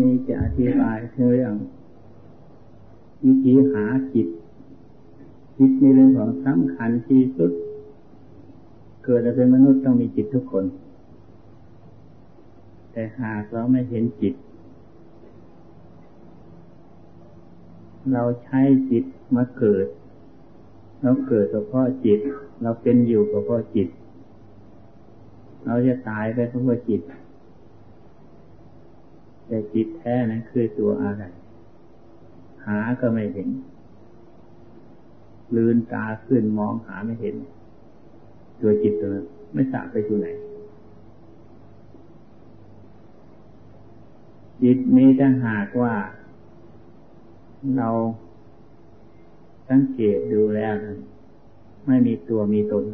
มีจะอธิบายเรื่องวิธีหาจิตจิตในเรื่องของสำคัญที่สุด เกิดเป็นมนุษย์ต้องมีจิตทุกคน แต่หากเราไม่เห็นจิต เราใช้จิตมาเกิด เราเกิดเพราะจิต เราเป็นอยู่เพราะจิต เราจะตายไปเพราะจิต แต่จิตแท้นั้นคือตัวอะไร หาก็ไม่เห็น ลืนตาขึ้นมองหาไม่เห็น ตัวจิตตัวนั้นไม่ทราบไปที่ไหน จิตนี้ถ้าหากว่า เราสังเกตดูแล้วไม่มีตัวมีตน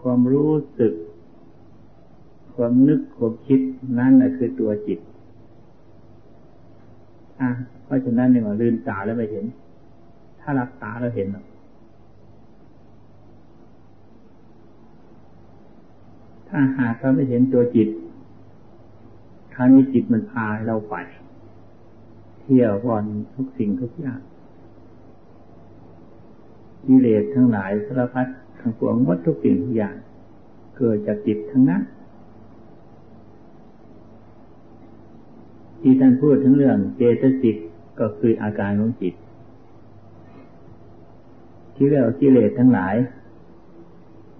ความรู้สึก ความนึกความคิดนั่นแหละคือตัวจิต อะเพราะฉะนั้นเนี่ยลืนตาแล้วไม่เห็น ถ้ารับตาเราเห็นถ้าหากเราไม่เห็นตัวจิตคราวนี้จิตมันพาเราไป เที่ยวบอนทุกสิ่งทุกอย่างกิเลสทั้งหลายสารพัดทั้งปวงวัตทุกสิ่งทุกอย่าง เกิดจากจิตทั้งนั้น ที่ท่านพูดถึงเรื่องเจตสิกก็คืออาการของจิต ที่เรียกว่ากิเลสทั้งหลาย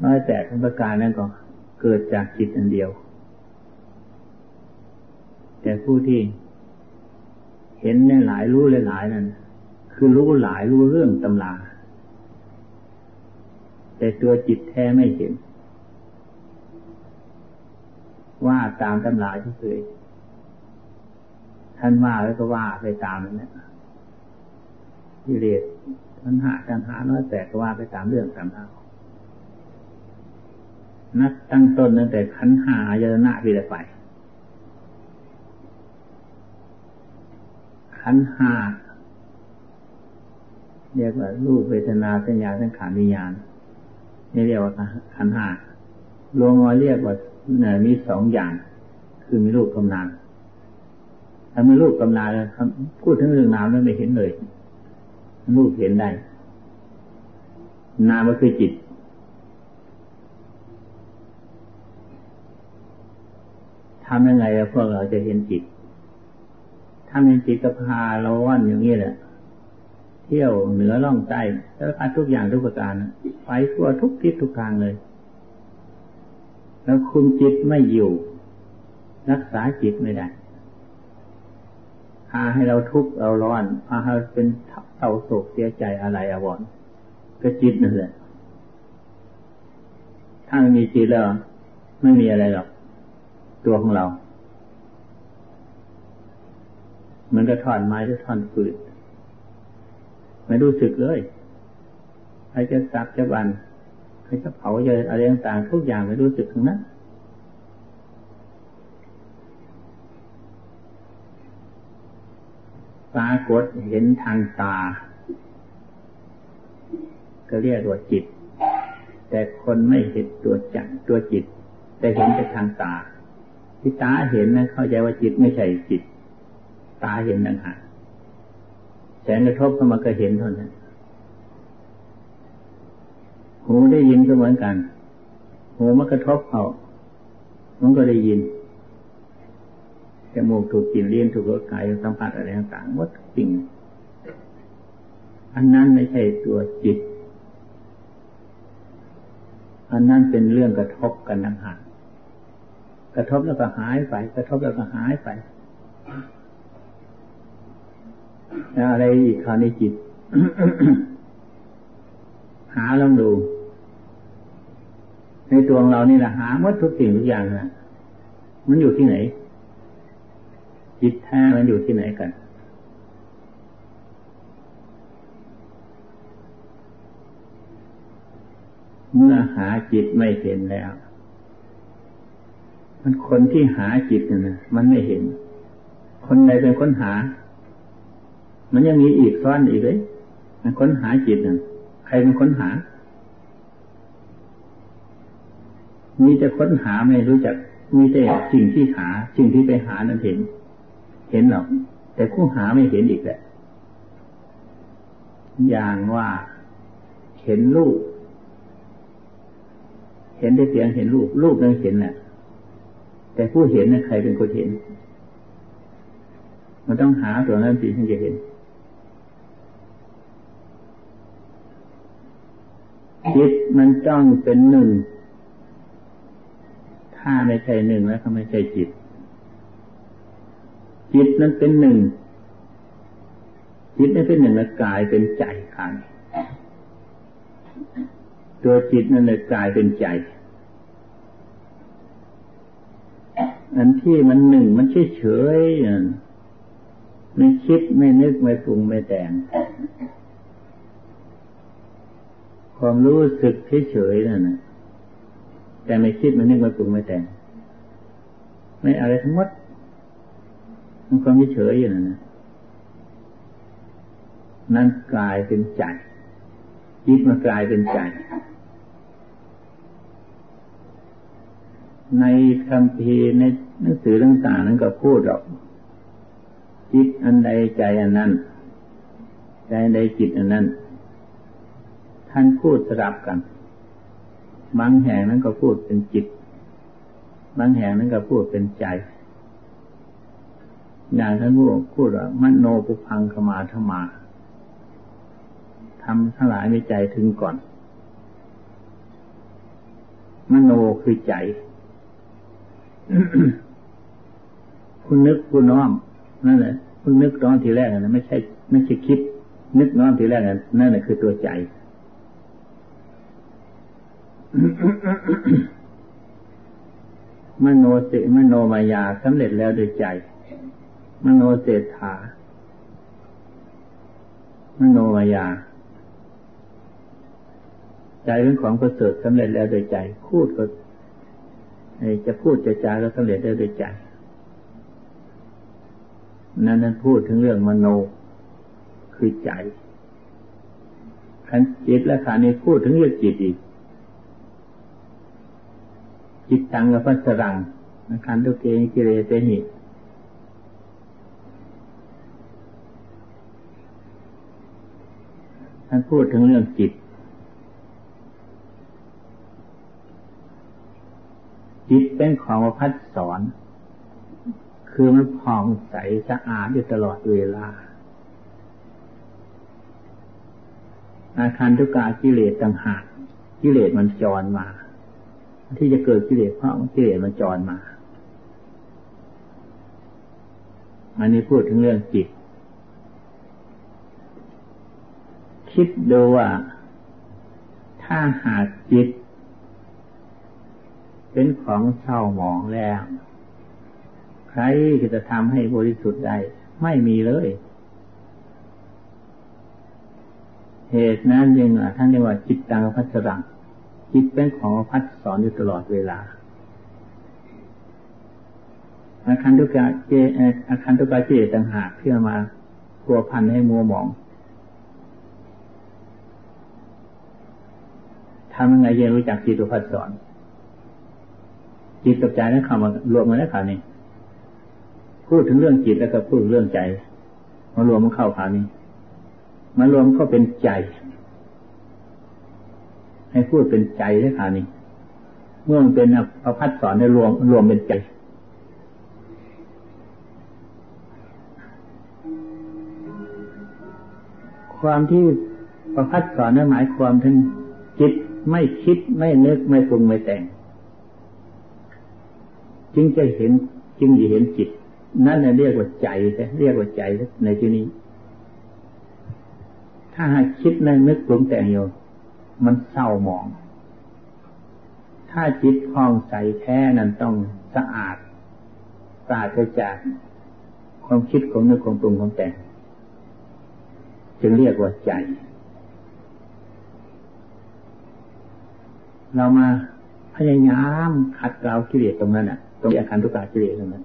น้อยแต่ทั้งประการนั้นก็เกิดจากจิตอันเดียว แต่ผู้ที่เห็นในหลายรู้หลายนั้น คือรู้หลายรู้เรื่องตำราแต่ตัวจิตแท้ไม่เห็น ว่าตามตำราที่เคย ท่านว่าแล้วก็ว่าไปตามนั้นนะกิเลสปัญหาปัญหาน้อยแต่ก็ว่าไปตามเรื่องตามราวนักตั้งต้นตั้งแต่ขันหาเยนะวิไไป ขันหาเรียกว่ารูปเวทนาสัญญาสังขารวิญญาณนี่เรียกว่าขันหาลวงอเรียกว่าเนี่ยมีสองอย่าง คือมีรูปกำนาน ถ้ามีรูปกำนานพูดถึงเรื่องนามแล้วไม่เห็นเลย รูปเห็นได้ นามก็คือจิต ทำยังไงพวกเราจะเห็นจิตทำเห็นจิตก็พาเราว่อนอย่างนี้แหละ เที่ยวเหนือล่องใต้แล้วทุกอย่างทุกประการไปทั่วทุกทิศทุกทางเลย แล้วคุมจิตไม่อยู่ รักษาจิตไม่ได้ พาให้เราทุกข์เราร้อนพาให้เป็นเศร้าโศกเสียใจอะไรอวรก็จิตนั่นแหละถ้ามีจิตแล้วไม่มีอะไรหรอกตัวของเรา เหมือนกับท่อนไม้หรือท่อนฟืนไม่รู้สึกเลยใครจะสับจะบันใครจะเผาจะอะไรต่างๆทุกอย่างไม่รู้สึกทั้งนั้น ปรากฏเห็นทางตา ก็เรียกว่าจิต แต่คนไม่เห็นตัวจักตัวจิต แต่เห็นแต่ทางตา ที่ตาเห็นนะเข้าใจว่าจิตไม่ใช่จิต ตาเห็นนั่นหาแสงกระทบเข้ามาก็เห็นเท่านั้นหูได้ยินก็เหมือนกัน หูมันกระทบเขามันก็ได้ยิน จมูกถูกกลิ่นเลี้ยนถูกรสกายสัมผัสอะไรต่างๆหมดสิ่ง อันนั้นไม่ใช่ตัวจิต อันนั้นเป็นเรื่องกระทบกันต่างหากกระทบแล้วก็หายไป กระทบแล้วก็หายไปแล้วอะไรอีกคราวนี้จิต หาลองดู ในตัวของเรานี่แหละหาหมดทุกสิ่งทุกอย่างนะมันอยู่ที่ไหน จิตแท้มันอยู่ที่ไหนกัน เมื่อหาจิตไม่เห็นแล้ว มันคนที่หาจิตนะมันไม่เห็น คนใดเป็นคนหา มันยังมีอีกซ้อนอีกเลยมันค้นหาจิตนะใครเป็นคนหามีจะค้นหาไม่รู้จัก มีแต่สิ่งที่หา สิ่งที่ไปหานั้นเห็น เห็นหรอก แต่ผู้หาไม่เห็นอีกแหละ อย่างว่าเห็นรูป เห็นได้เพียงเห็นรูป รูปนั้นเห็นแหละแต่ผู้เห็นนั้นใครเป็นคนเห็น มันต้องหาตัวนั้นสิถึงจะเห็นจิตมันต้องเป็นหนึ่ง ถ้าไม่ใช่หนึ่งแล้วก็ไม่ใช่จิต จิตนั้นเป็นหนึ่ง จิตนั้นเป็นหนึ่งแล้วกายเป็นใจขันตัวจิตนั้นเลยกายเป็นใจอันที่มันหนึ่งมันเฉยเฉยไม่คิดไม่นึกไม่ปรุงไม่แต่ง ความรู้สึกเฉยๆนั่นนะแต่ไม่คิดไม่นึกไม่ปรุงไม่แต่ง ไม่อะไรทั้งหมด มันความเฉยอยู่นั่นนะนั่นกลายเป็นใจจิตมากลายเป็นใจ ในคำพีในหนังสือต่างๆนั้นก็พูดหรอกจิตอันใดใจอันนั้น ใจใดจิตอันนั้น ท่านพูดสลับกัน บางแห่งนั้นก็พูดเป็นจิต บางแห่งนั้นก็พูดเป็นใจ อย่างท่านพูดพูดว่ามโนปุพังขมาธมาทำทั้งหลายในใจถึงก่อน มโนคือใจคุณนึกคุณน้อมนั่นแหละคุณนึกน้อมทีแรกนะไม่ใช่ไม่ใช่คิด นึกน้อมทีแรกนั่นแหละคือตัวใจมโนเสมโนมายาสำเร็จแล้วโดยใจ มโนเศรษฐามโนมายา ใจเป็นของประเสริฐสำเร็จแล้วโดยใจ พูดก็จะพูดจะจาก็สำเร็จได้โดยใจ นั่นนั้นพูดถึงเรื่องมโนคือใจขันจิตและขานี้พูดถึงเรื่องจิตอีก จิตตังกับพัสรังขันตุเกงกิเลเตหิ ท่านพูดถึงเรื่องจิต จิตเป็นของพัดสอน คือมันผ่องใสสะอาดอยู่ตลอดเวลา อาคารทุกากิเลสต่างหากกิเลสมันจรมา ที่จะเกิดกิเลสเพราะกิเลสมันจรมา อันนี้พูดถึงเรื่องจิต คิดดูว่า ถ้าหากจิต เป็นของเศร้าหมองแล้ว ใครจะทำให้บริสุทธิ์ได้ ไม่มีเลย เหตุนั้นยังท่านเรียกว่าจิตตังพัสรัง จิตเป็นของพัดสอนอยู่ตลอดเวลาอาคันตุกะเจอาคันตุกะเจต่างหากที่มาพัวพันให้มัวหมอง ทำยังไงยังรู้จักจิตตุพัดสอนจิตกับใจนั้นเข้ามารวมกันแล้วขานี้พูดถึงเรื่องจิตแล้วก็พูดเรื่องใจมารวมมันเข้าขานี้มารวมเข้าเป็นใจ ให้พูดเป็นใจแล้วขานี้เมื่อมันเป็นพระพัดสอนในรวมรวมเป็นใจความที่ประพัดสอนนั้นหมายความถึงจิต ไม่คิดไม่นึกไม่ปรุงไม่แต่ง จึงจะเห็นจึงจะเห็นจิต นั่นเรียกว่าใจใช่เรียกว่าใจในที่นี้ ถ้าคิดในนึกปรุงแต่งอยู่มันเศร้าหมอง ถ้าจิตพองใสแท้นั้นต้องสะอาดปราศจากความคิดของนึกของปรุงของแต่งจึงเรียกว่าใจ เรามาพยายามขัดเกลากิเลสตรงนั้นอะตรงอาการทุกขากิเลสนั้น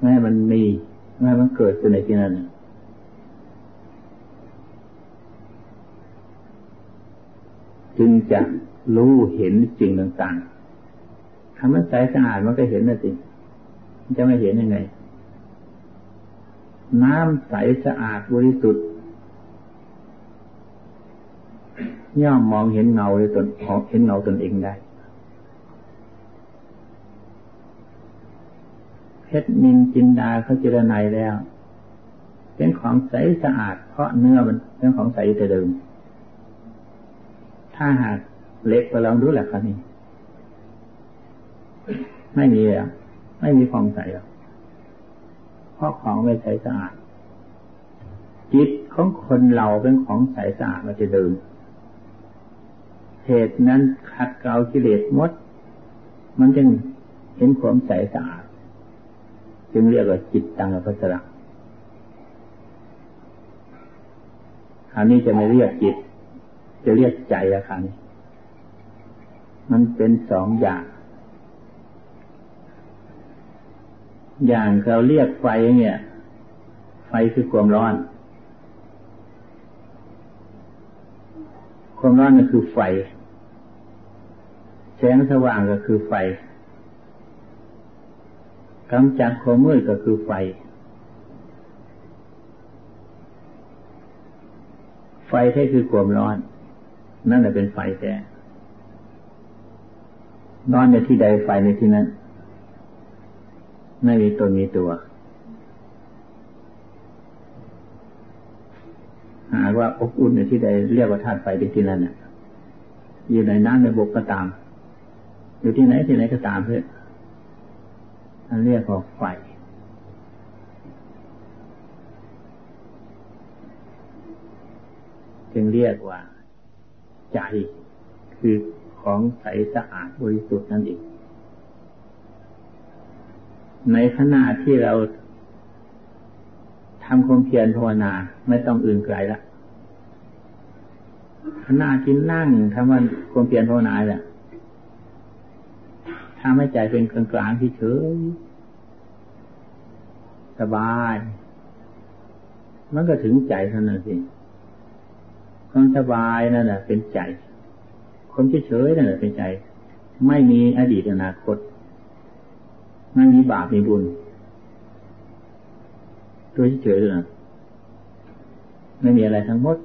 แม้มันมีแม้มันเกิดขึ้นในที่นั้นจึงจะรู้เห็นสิ่งต่างคำว่าใสสะอาดมันก็เห็นนะสิจะไม่เห็นยังไง น้ำใสสะอาดบริสุทธิ์ ย่อมมองเห็นเงาในตนเห็นเงาตนเองได้เพชรนินจินดาเขาเจรไนแล้ว เป็นของใสสะอาด เพราะเนื้อมันเป็นของใสแต่เดิม ถ้าหากเล็กไปลองดูแหละครับนี่ไม่มีอะไม่มีฟองใสหรอกเพราะของไม่ใสสะอาดจิตของคนเราเป็นของใสสะอาดมาจะเดิม เหตุนั้นขัดเกลากิเลสมด มันจึงเห็นความใสสะอาด จึงเรียกว่าจิตตังอภัสระคราวนี้จะไม่เรียกจิต จะเรียกใจอะคราวนี้มันเป็นสองอย่าง อย่างเราเรียกไฟเนี่ย ไฟคือความร้อน ความร้อนนั่นคือไฟ แสงสว่างก็คือไฟกำจัดความมืดก็คือไฟ ไฟแท้คือความร้อน นั่นแหละเป็นไฟแท้นอนในที่ใดไฟในที่นั้น ไม่มีตนมีตัว หากว่าอบอุ่นในที่ใดเรียกว่าธาตุไฟในที่นั้นอยู่ในน้ำในบกก็ตาม อยู่ที่ไหนที่ไหนก็ตามเพื่ออันเรียกว่าไฟจึงเรียกว่า ใจ คือของใสสะอาดบริสุทธิ์นั่นเองในขณะที่เราทำความเพียรภาวนาไม่ต้องอื่นไกลละขณะที่นั่งทำวันความเพียรภาวนาแหละ ทำให้ใจเป็นกลางกลางที่เฉยสบาย มันก็ถึงใจเท่านั้นสิความสบายนั่นแหละเป็นใจคนเฉยๆนั่นแหละเป็นใจ ไม่มีอดีตอนาคต ไม่มีบาปมีบุญ ตัวเฉยๆเลยนะไม่มีอะไรทั้งหมด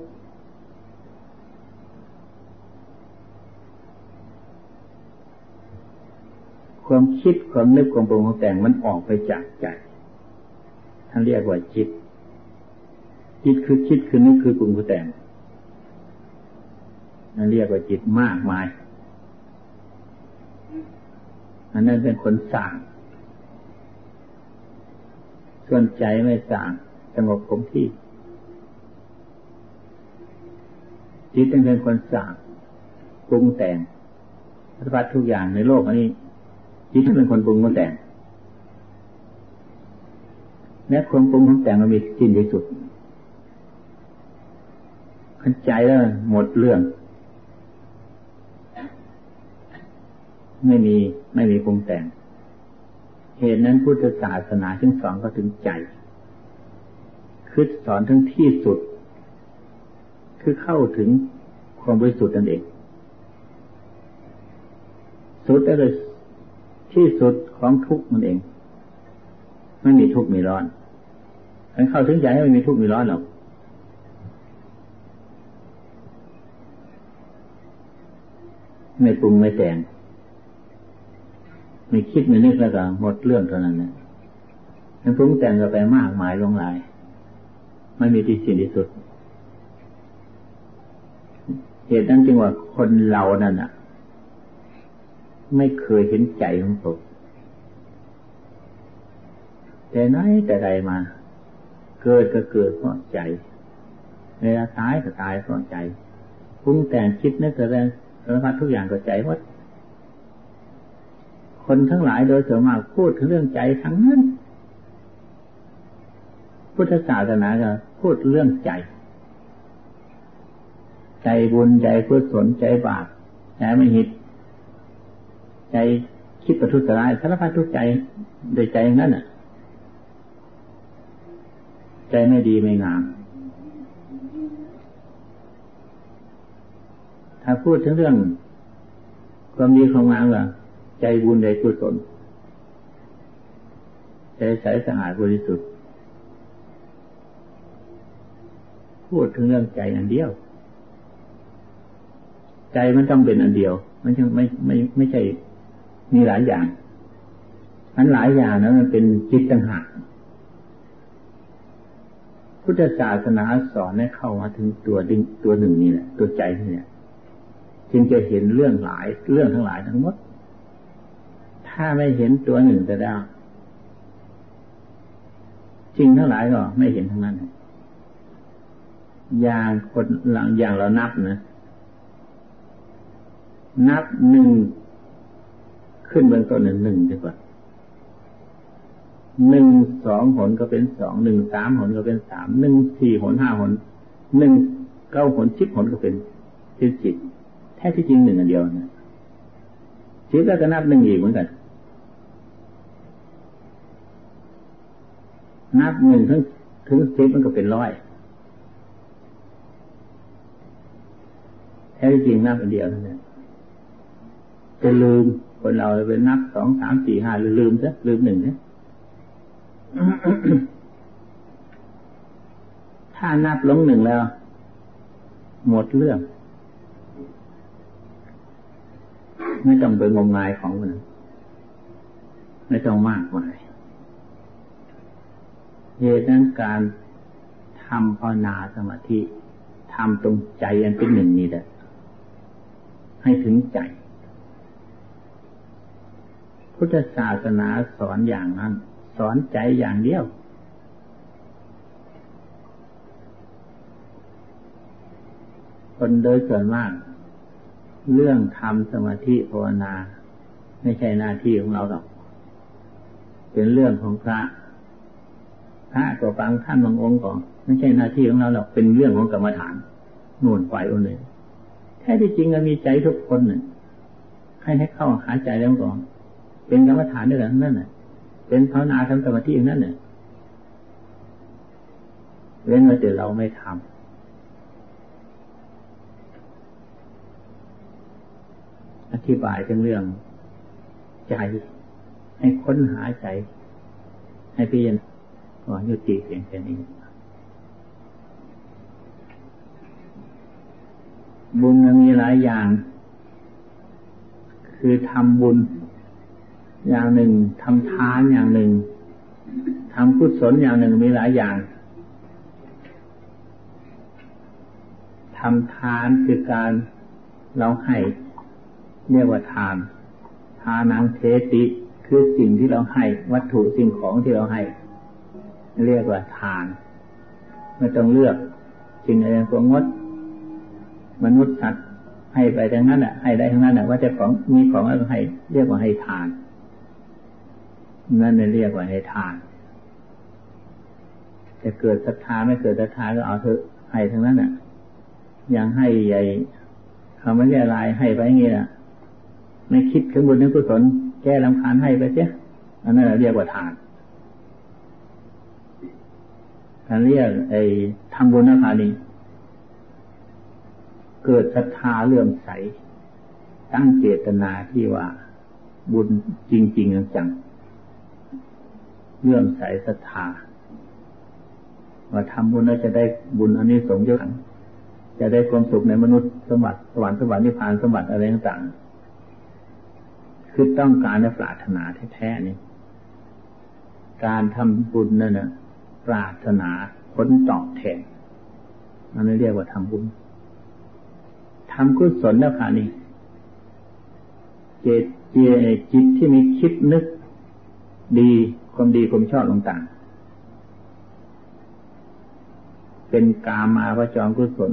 ความคิดความนึกความปรุงของแต่งมันออกไปจากใจท่านเรียกว่าจิต จิตคือคิดคือนึกคือปรุงคือแต่งนั่นเรียกว่าจิตมากมายอันนั้นเป็นคนสั่งส่วนใจไม่สั่งสงบคงที่ จิตเป็นคนสั่งปรุงแต่งสารพัดทุกอย่างในโลกอันนี้ จิตเป็นคนปรุงมันแต่งแม้ความปรุงของแต่งมันมีสิ้นที่สุดขันใจแล้วหมดเรื่อง ไม่มีไม่มีปรุงแต่ง เหตุนั้นพุทธศาสนาถึงสอนก็ถึงใจคือสอนถึงที่สุด คือเข้าถึงความบริสุทธิ์นั่นเองสุดได้เลย ที่สุดของทุกข์มันเองไม่มีทุกข์มีร้อนมันเข้าถึงใจให้ไม่มีทุกข์มีร้อนหรอกไม่ปรุงไม่แต่งไม่คิดไม่นึกแล้วก็หมดเรื่องเท่านั้นนะมันปรุงแต่งก็ไปมากมายลงหลาย ไม่มีที่สิ้นที่สุด เหตุนั้นจึงว่าคนเรานั่นอะ ไม่เคยเห็นใจของตนแต่ไหนแต่ใดมา เกิดก็เกิดเพราะใจเวลาตายก็ตายเพราะใจปรุงแต่งคิดนึกแสดงสารพัดทุกอย่างก็ใจวัดคนทั้งหลายโดยส่วนมากพูดถึงเรื่องใจทั้งนั้น พุทธศาสนาก็พูดเรื่องใจ ใจบุญใจกุศลใจบาปใจมหิด ใจคิดประทุษร้ายสารพัดทุกใจโดยใจนั่นอะ ใจไม่ดีไม่งาม ถ้าพูดถึงเรื่อง ความดีความงามก็ใจใจบุญใจกุศลใจใสสะอาดบริสุทธิ์พูดถึงเรื่องใจอันเดียว ใจมันต้องเป็นอันเดียว มันยังไม่ไม่ไม่ใช่ มีหลายอย่าง อันหลายอย่างนั้นมันเป็นจิตต่างหากพุทธศาสนาสอนให้เข้ามาถึงตัวดึงตัวหนึ่งนี่แหละตัวใจนี่แหละจึงจะเห็นเรื่องหลายเรื่องทั้งหลายทั้งหมด ถ้าไม่เห็นตัวหนึ่งจะได้จริงทั้งหลายก็ไม่เห็นทั้งนั้นอย่างคนหลังอย่างเรานับนะ นับหนึ่ง ขึ้นเบื้องต้นหนึ่งหนึ่งดีกว่าหนึ่งสองหนก็เป็นสองหนึ่งสามหนก็เป็นสามหนึ่งสี่หนห้าหนหนึ่งเก้าหนสิบหนก็เป็นจิตจิตแท้ที่จริงหนึ่งอันเดียวนะจิตก็นับหนึ่งอีกเหมือนกัน นับหนึ่งถึงถึงสิบมันก็เป็นร้อยแท้ที่จริงนับอันเดียวนั่นแหละจะลืม คนเราไปนับสองสามสี่ห้าลืมซะลืมหนึ่งเนี่ยถ้านับลงหนึ่งแล้ว หมดเรื่อง ไม่ต้องไปงมงายของมันไม่ต้องมากมายเหตุนั้นการทำภาวนาสมาธิทำตรงใจอันเป็นหนึ่งนี้แหละให้ถึงใจ พุทธศาสนาสอนอย่างนั้น สอนใจอย่างเดียวคนโดยส่วนมาก เรื่องทำสมาธิภาวนา ไม่ใช่หน้าที่ของเราหรอก เป็นเรื่องของพระ พระตัวบางท่านบางองค์ก็ไม่ใช่หน้าที่ของเราหรอกเป็นเรื่องของกรรมฐานนู่นไยอนเลยแท้ที่จริงก็มีใจทุกคนเนี่ยให้ให้เข้าหาใจแล้วก่อน เป็นกรรมฐานด้วยกันนั่นแหะเป็นภาวนาทำสมาธิอย่างนั้นเนี่ยเว้นว่าแต่เราไม่ทำอธิบายถึงเรื่องใจ ให้ค้นหาใจ ให้พี่ยันก่อนยุติเพียงแค่นี้บุญมีหลายอย่าง คือทำบุญ อย่างหนึ่งทำทานอย่างหนึ่งทำกุศลอย่างหนึ่งมีหลายอย่างทำทานคือการเราให้เรียกว่าทาน ทานังเทติคือสิ่งที่เราให้ วัตถุสิ่งของที่เราให้ เรียกว่าทาน ไม่ต้องเลือกสิ่งอะไรก็งด มนุษย์สัตว์ให้ไปทั้งนั้นอะ ให้ได้ทั้งนั้นอะว่าจะของมีของอะไรให้ เรียกว่าให้ทาน นั่นเรียกว่าให้ทาน จะเกิดศรัทธาไม่เกิดศรัทธาก็เอาเถอะให้ทั้งนั้นอะ ยังให้ใหญ่เขาไม่เรียลายให้ไปงี้นะไม่คิดถึงบุญนึกกุศลแก้ลำคาญให้ไปเสียอันนั้นเรียกว่าทานการเรียกไอ้ทำบุญนะคะนี่เกิดศรัทธาเลื่อมใส ตั้งเจตนาที่ว่าบุญจริง ๆ จัง เลื่อมใสศรัทธาว่าทำบุญแล้วจะได้บุญอันนี้สมยศจะได้ความสุขในมนุษย์สมบัติสวรรค์สวรรค์นิพพานสมบัติอะไรต่างๆคือต้องการในปรารถนาแท้ๆนี่การทำบุญนั่นนะปรารถนาผลตอบแทนมันเรียกว่าทำบุญทำกุศลแล้วค่ะนี่เจตเจจิตที่มีคิดนึกดี ความดีความชอบต่างๆ เป็นกามาวจรกุศล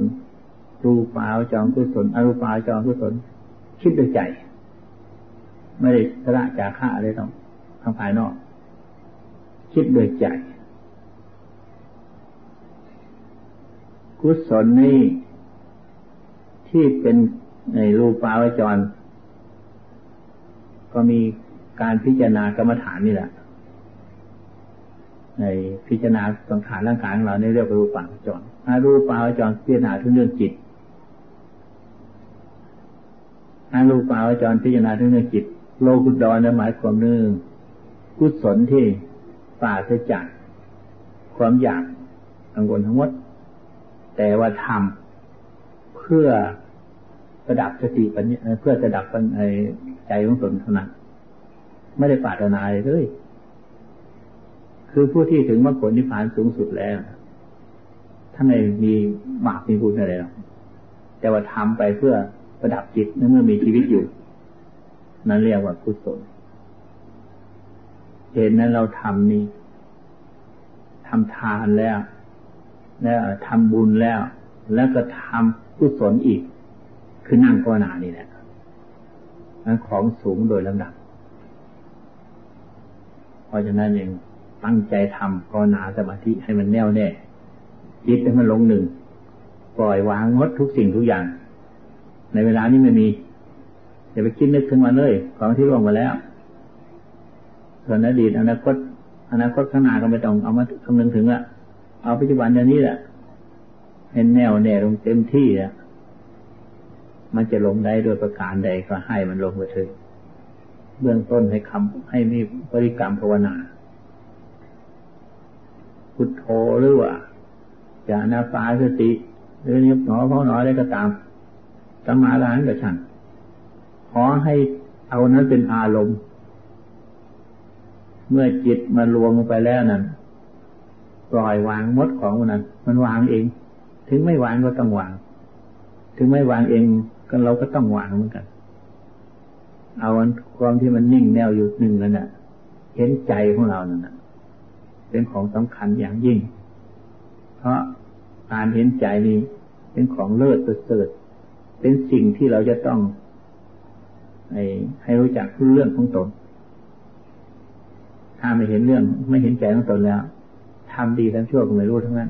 รูปาวจรกุศล อรูปาวจรกุศล คิดด้วยใจ ไม่ได้สละจากข้าอะไรต้องทางภายนอก คิดด้วยใจ กุศลนี้ที่เป็นในรูปาวจร ก็มีการพิจารณากรรมฐานนี่แหละ ในพิจารณาสังขารร่างกายของเราในเรียกว่ารูปังจรอารูปาวจรพิจารณาถึงเรื่องจิตอารูปาวจรพิจารณาถึงเรื่องจิต โลกุตรหมายความนึงกุศลที่ปราศจากความอยากกังวลทั้งหมด แต่ว่าทำเพื่อประดับสติปัญญาเพื่อประดับใจของตนเท่านั้นไม่ได้ปรารถนาเลย คือผู้ที่ถึงมรรคผลนิพพานสูงสุดแล้วถ้านไม่มีบาปมีบุญอะไรหรอกแต่ว่าทำไปเพื่อประดับจิตเมื่อมีชีวิตอยู่ นั่นเรียกว่ากุศลเหตุนั้นเราทำนี่ทำทานแล้ว แล้วทำบุญแล้ว แล้วก็ทำกุศลอีก คือนั่งภาวนานี่แหละนั้นของสูงโดยลำดับ เพราะฉะนั้นเอง ตั้งใจทำภาวนาสมาธิให้มันแน่วแน่จิตให้มันลงหนึ่ง ปล่อยวางงดทุกสิ่งทุกอย่าง ในเวลานี้ไม่มี อย่าไปคิดนึกถึงมันเลย ของที่ล่วงมาแล้ว ส่วนอดีตอนาคตอนาคตข้างหน้าก็ไม่ต้องเอามาคำนึงถึงละเอาปัจจุบันอย่างนี้แหละเห็นแน่วแน่ลงเต็มที่อะมันจะลงได้โดยประการใดก็ให้มันลงไปเถอะเบื้องต้นให้คำให้มีบริกรรมภาวนา พุทโธหรือว่าจะนาฟาสติ หรือนิพหนอพอหนออะไรก็ตามสมาลานกับฉัน ขอให้เอานั้นเป็นอารมณ์ เมื่อจิตมารวมลงไปแล้วนั้นปล่อยวางมดของมันนั้น มันวางเอง ถึงไม่วางก็ต้องวาง ถึงไม่วางเองก็เราก็ต้องวางเหมือนกัน เอาความที่มันนิ่งแนวอยู่หนึ่งแล้วน่ะ เห็นใจของเรานั่นน่ะ เป็นของสำคัญอย่างยิ่ง เพราะการเห็นใจนี้เป็นของเลิศประเสริฐ เป็นสิ่งที่เราจะต้องให้ใหรู้จักเรื่องของตน ถ้าไม่เห็นเรื่องไม่เห็นใจของตนแล้วทำดีทำชั่วก็ไม่รู้ทั้งนั้น